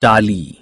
Dali.